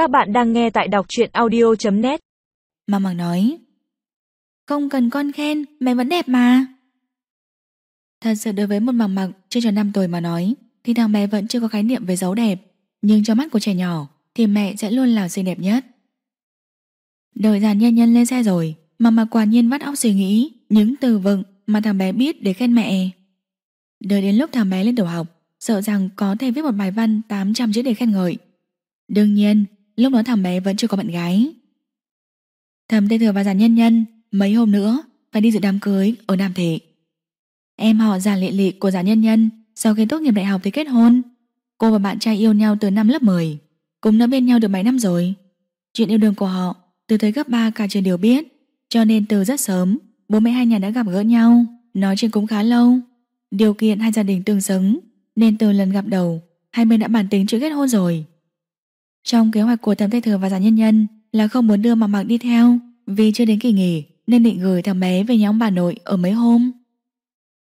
Các bạn đang nghe tại đọc truyện audio.net Mà mặc nói Không cần con khen, mẹ vẫn đẹp mà. Thật sự đối với một mặc mặc chưa tròn 5 tuổi mà nói Thì thằng bé vẫn chưa có khái niệm về dấu đẹp Nhưng trong mắt của trẻ nhỏ Thì mẹ sẽ luôn là xinh đẹp nhất. Đợi giàn nhân nhân lên xe rồi Mà mặc quả nhiên vắt óc suy nghĩ Những từ vựng mà thằng bé biết để khen mẹ. Đợi đến lúc thằng bé lên tiểu học Sợ rằng có thể viết một bài văn 800 chữ để khen ngợi. Đương nhiên Lúc đó thằng bé vẫn chưa có bạn gái. Thầm tên Thừa và Giàn Nhân Nhân, Mấy hôm nữa, phải đi dự đám cưới Ở Nam Thị Em họ Giàn Lệ Lị của Giàn Nhân Nhân, Sau khi tốt nghiệp đại học thì kết hôn. Cô và bạn trai yêu nhau từ năm lớp 10 cùng đã bên nhau được mấy năm rồi. Chuyện yêu đương của họ, Từ thời cấp 3 cả trường đều biết, Cho nên từ rất sớm, Bố mẹ hai nhà đã gặp gỡ nhau, Nói chuyện cũng khá lâu. Điều kiện hai gia đình tương xứng, Nên từ lần gặp đầu, Hai bên đã bàn tính chuyện kết hôn rồi trong kế hoạch của thẩm Thanh Thừa và Giản Nhân Nhân là không muốn đưa Mạc Mạc đi theo vì chưa đến kỳ nghỉ nên định gửi thằng bé về nhóm bà nội ở mấy hôm.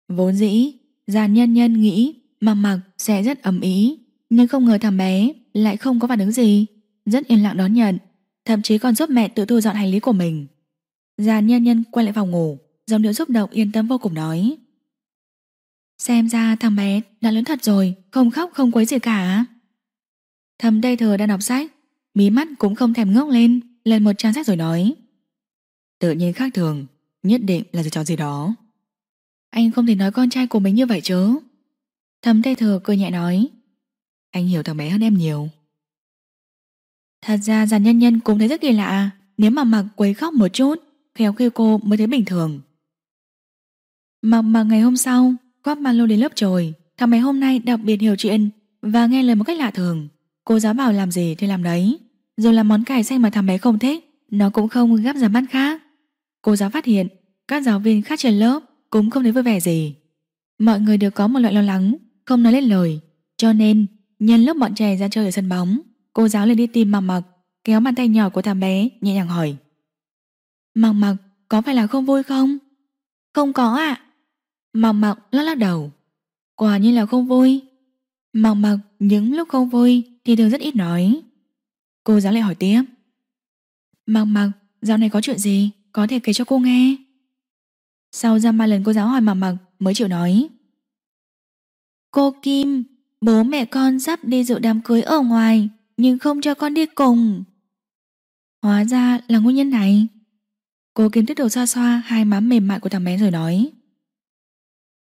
Vốn dĩ, Giản Nhân Nhân nghĩ Mạc Mạc sẽ rất ấm ý nhưng không ngờ thằng bé lại không có phản ứng gì rất yên lặng đón nhận thậm chí còn giúp mẹ tự thu dọn hành lý của mình. Giàn Nhân Nhân quay lại phòng ngủ giọng điệu giúp động yên tâm vô cùng nói Xem ra thằng bé đã lớn thật rồi Không khóc không quấy gì cả Thầm Tây Thừa đang đọc sách. Mí mắt cũng không thèm ngước lên Lên một trang sách rồi nói. Tự nhiên khác thường, Nhất định là gì trò gì đó. Anh không thể nói con trai của mình như vậy chứ. Thầm Tây Thừa cười nhẹ nói. Anh hiểu thằng bé hơn em nhiều. Thật ra giàn nhân nhân cũng thấy rất kỳ lạ, Nếu mà mặc quấy khóc một chút, Khéo khi cô mới thấy bình thường. Mặc mặc ngày hôm sau, Góp mang lô đến lớp trồi Thằng bé hôm nay đặc biệt hiểu chuyện Và nghe lời một cách lạ thường. Cô giáo bảo làm gì thì làm đấy. Dù làm món cải xanh mà thằng bé không thích, Nó cũng không gắp ra mắt khác. Cô giáo phát hiện, Các giáo viên khác trên lớp cũng không thấy vui vẻ gì. Mọi người đều có một loại lo lắng, Không nói lên lời. Cho nên, nhân lúc bọn trẻ ra chơi ở sân bóng, Cô giáo lên đi tìm mặc mặc Kéo bàn tay nhỏ của thằng bé nhẹ nhàng hỏi. Mặc mặc có phải là không vui không? Không có ạ. À? Mặc mặc lắc lắc đầu. Quả nhiên là không vui. Mặc mặc những lúc không vui thì thường rất ít nói. Cô giáo lại hỏi tiếp. Mặc mặc, dạo này có chuyện gì? Có thể kể cho cô nghe. Sau ra ba lần cô giáo hỏi mặc mặc mới chịu nói. Cô Kim, bố mẹ con sắp đi dự đám cưới ở ngoài, nhưng không cho con đi cùng. Hóa ra là nguyên nhân này. Cô Kim tiếp tục xoa xoa hai má mềm mại của thằng bé rồi nói.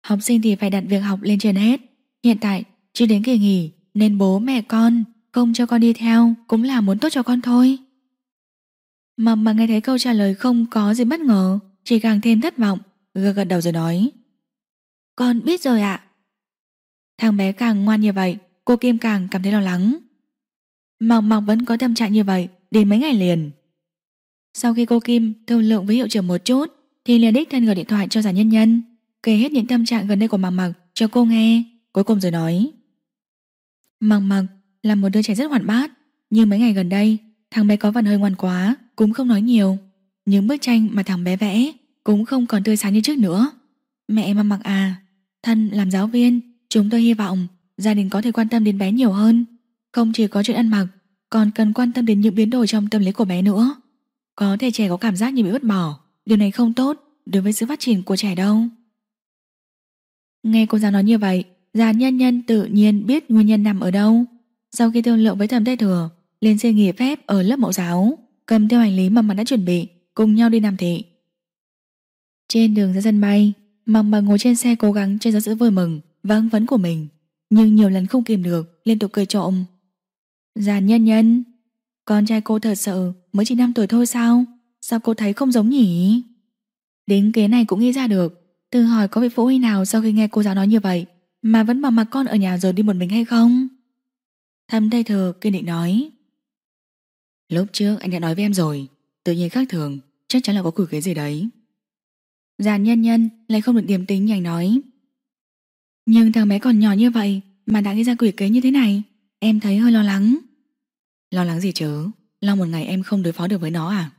Học sinh thì phải đặt việc học lên trên hết. Hiện tại, chưa đến kỳ nghỉ, nên bố mẹ con không cho con đi theo cũng là muốn tốt cho con thôi. Mà mà nghe thấy câu trả lời không có gì bất ngờ, chỉ càng thêm thất vọng, gật gật đầu rồi nói. Con biết rồi ạ. Thằng bé càng ngoan như vậy, cô Kim càng cảm thấy lo lắng. Mọc mọc vẫn có tâm trạng như vậy đến mấy ngày liền. Sau khi cô Kim thương lượng với hiệu trưởng một chút, thì liền đích thân gọi điện thoại cho giả nhân nhân, kể hết những tâm trạng gần đây của Mọc Mọc cho cô nghe, cuối cùng rồi nói. Mặc mặc là một đứa trẻ rất hoạt bát, Nhưng mấy ngày gần đây, Thằng bé có phần hơi ngoan quá, Cũng không nói nhiều. Những bức tranh mà thằng bé vẽ Cũng không còn tươi sáng như trước nữa. Mẹ mặc mặc à Thân làm giáo viên, Chúng tôi hy vọng Gia đình có thể quan tâm đến bé nhiều hơn. Không chỉ có chuyện ăn mặc, Còn cần quan tâm đến những biến đổi trong tâm lý của bé nữa. Có thể trẻ có cảm giác như bị vứt bỏ, Điều này không tốt Đối với sự phát triển của trẻ đâu. Nghe cô giáo nói như vậy Già nhân nhân tự nhiên biết nguyên nhân nằm ở đâu. Sau khi thương lượng với thẩm tây thừa lên xin nghỉ phép ở lớp mẫu giáo, cầm theo hành lý mà mặt đã chuẩn bị, cùng nhau đi Nam Thị. Trên đường ra sân bay Mầm mầm ngồi trên xe cố gắng che giấu sự vui mừng và hưng phấn của mình, nhưng nhiều lần không kìm được, liên tục cười trộm giàn nhân nhân, con trai cô thật sự mới chỉ 5 tuổi thôi sao? Sao cô thấy không giống nhỉ? Đến kế này cũng nghĩ ra được từ hỏi có vị phụ huynh nào sau khi nghe cô giáo nói như vậy mà vẫn bảo mặc con ở nhà rồi đi một mình hay không? Thầm tay Thừa kiên định nói. Lúc trước anh đã nói với em rồi. Tự nhiên khác thường. Chắc chắn là có quỷ kế gì đấy. Giàn nhân nhân lại không được điềm tính nhanh nói. Nhưng thằng bé còn nhỏ như vậy Mà đã nghĩ ra quỷ kế như thế này, Em thấy hơi lo lắng. Lo lắng gì chứ? Lo một ngày em không đối phó được với nó à?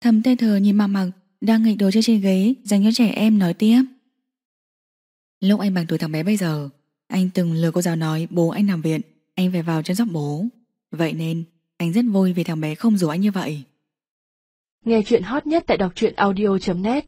Thầm tê thờ nhìn mặt mặc Đang nghịch đồ chơi trên ghế Dành cho trẻ em nói tiếp. Lúc anh bằng tuổi thằng bé bây giờ, anh từng lừa cô giáo nói, bố anh nằm viện, Anh phải vào chăm sóc bố Vậy nên, Anh rất vui vì thằng bé không rủ anh như vậy. Nghe chuyện hot nhất tại đọc truyện audio.net